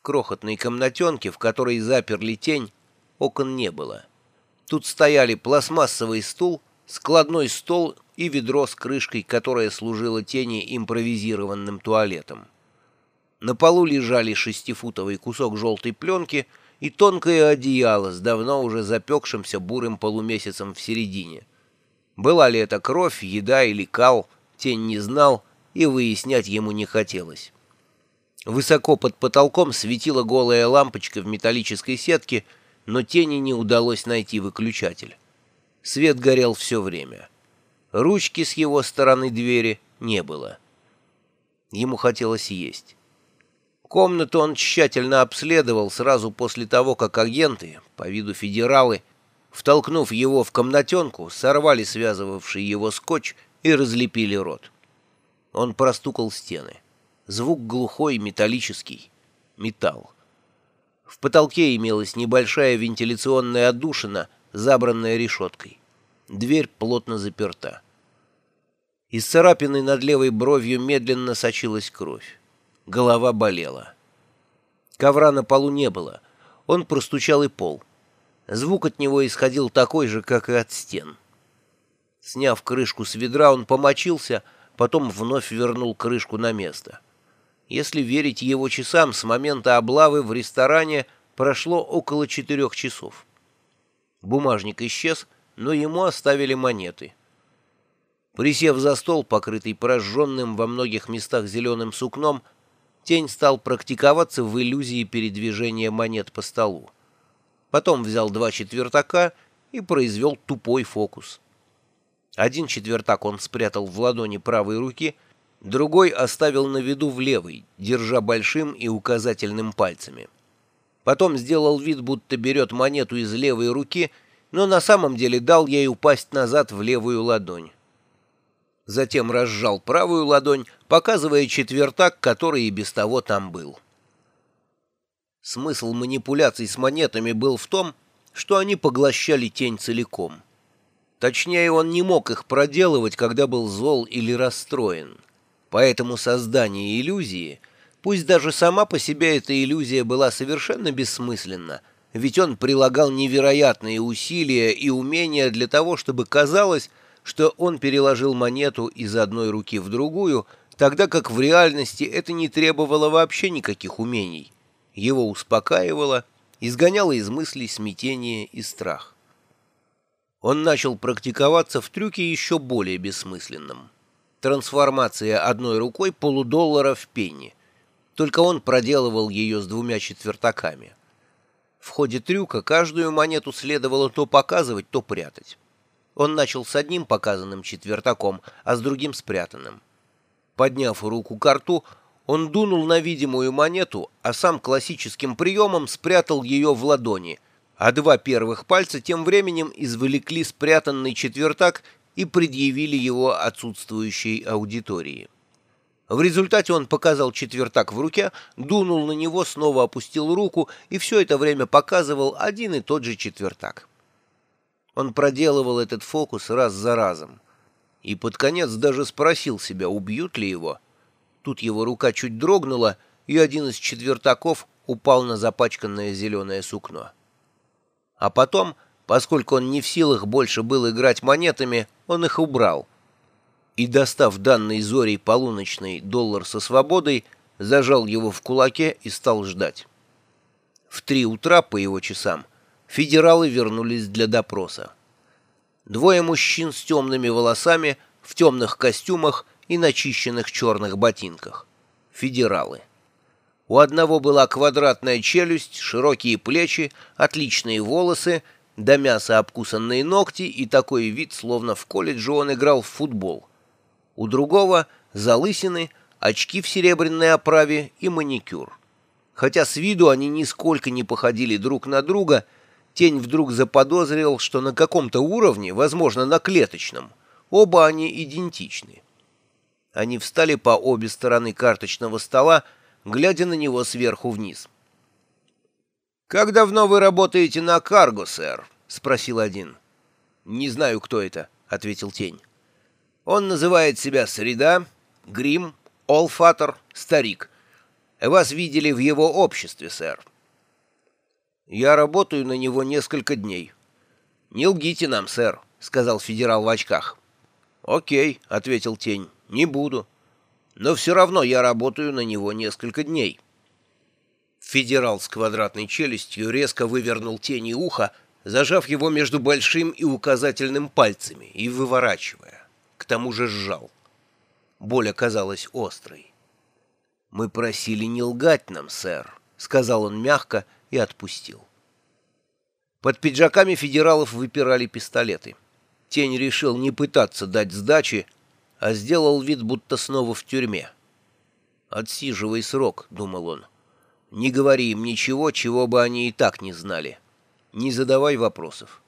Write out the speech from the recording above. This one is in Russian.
В крохотной комнатенке, в которой заперли тень, окон не было. Тут стояли пластмассовый стул, складной стол и ведро с крышкой, которое служило тени импровизированным туалетом. На полу лежали шестифутовый кусок желтой пленки и тонкое одеяло с давно уже запекшимся бурым полумесяцем в середине. Была ли это кровь, еда или кал, тень не знал, и выяснять ему не хотелось. Высоко под потолком светила голая лампочка в металлической сетке, но тени не удалось найти выключатель. Свет горел все время. Ручки с его стороны двери не было. Ему хотелось есть. Комнату он тщательно обследовал сразу после того, как агенты, по виду федералы, втолкнув его в комнатенку, сорвали связывавший его скотч и разлепили рот. Он простукал стены. Звук глухой, металлический. Металл. В потолке имелась небольшая вентиляционная отдушина, забранная решеткой. Дверь плотно заперта. Из царапины над левой бровью медленно сочилась кровь. Голова болела. Ковра на полу не было. Он простучал и пол. Звук от него исходил такой же, как и от стен. Сняв крышку с ведра, он помочился, потом вновь вернул крышку на место. Если верить его часам, с момента облавы в ресторане прошло около четырех часов. Бумажник исчез, но ему оставили монеты. Присев за стол, покрытый прожженным во многих местах зеленым сукном, Тень стал практиковаться в иллюзии передвижения монет по столу. Потом взял два четвертака и произвел тупой фокус. Один четвертак он спрятал в ладони правой руки — Другой оставил на виду в левой, держа большим и указательным пальцами. Потом сделал вид, будто берет монету из левой руки, но на самом деле дал ей упасть назад в левую ладонь. Затем разжал правую ладонь, показывая четвертак, который и без того там был. Смысл манипуляций с монетами был в том, что они поглощали тень целиком. Точнее, он не мог их проделывать, когда был зол или расстроен. Поэтому создание иллюзии, пусть даже сама по себе эта иллюзия была совершенно бессмысленна, ведь он прилагал невероятные усилия и умения для того, чтобы казалось, что он переложил монету из одной руки в другую, тогда как в реальности это не требовало вообще никаких умений. Его успокаивало, изгоняло из мыслей смятение и страх. Он начал практиковаться в трюке еще более бессмысленном. Трансформация одной рукой полудоллара в пенни. Только он проделывал ее с двумя четвертаками. В ходе трюка каждую монету следовало то показывать, то прятать. Он начал с одним показанным четвертаком, а с другим спрятанным. Подняв руку к рту, он дунул на видимую монету, а сам классическим приемом спрятал ее в ладони, а два первых пальца тем временем извлекли спрятанный четвертак и предъявили его отсутствующей аудитории. В результате он показал четвертак в руке, дунул на него, снова опустил руку и все это время показывал один и тот же четвертак. Он проделывал этот фокус раз за разом. И под конец даже спросил себя, убьют ли его. Тут его рука чуть дрогнула, и один из четвертаков упал на запачканное зеленое сукно. А потом Поскольку он не в силах больше был играть монетами, он их убрал. И, достав данный Зорей полуночный доллар со свободой, зажал его в кулаке и стал ждать. В три утра, по его часам, федералы вернулись для допроса. Двое мужчин с темными волосами, в темных костюмах и начищенных черных ботинках. Федералы. У одного была квадратная челюсть, широкие плечи, отличные волосы — до мяса обкусанные ногти и такой вид, словно в колледже он играл в футбол. У другого — залысины, очки в серебряной оправе и маникюр. Хотя с виду они нисколько не походили друг на друга, Тень вдруг заподозрил, что на каком-то уровне, возможно, на клеточном, оба они идентичны. Они встали по обе стороны карточного стола, глядя на него сверху вниз. «Как давно вы работаете на карго, сэр?» — спросил один. «Не знаю, кто это», — ответил тень. «Он называет себя Среда, Грим, Олфатор, Старик. Вас видели в его обществе, сэр. Я работаю на него несколько дней. Не лгите нам, сэр, сказал федерал в очках. Окей, ответил тень, не буду. Но все равно я работаю на него несколько дней. Федерал с квадратной челюстью резко вывернул тени уха, зажав его между большим и указательным пальцами и выворачивая. К тому же сжал. Боль оказалась острой. «Мы просили не лгать нам, сэр», — сказал он мягко и отпустил. Под пиджаками федералов выпирали пистолеты. Тень решил не пытаться дать сдачи, а сделал вид, будто снова в тюрьме. «Отсиживай срок», — думал он. «Не говори им ничего, чего бы они и так не знали. Не задавай вопросов.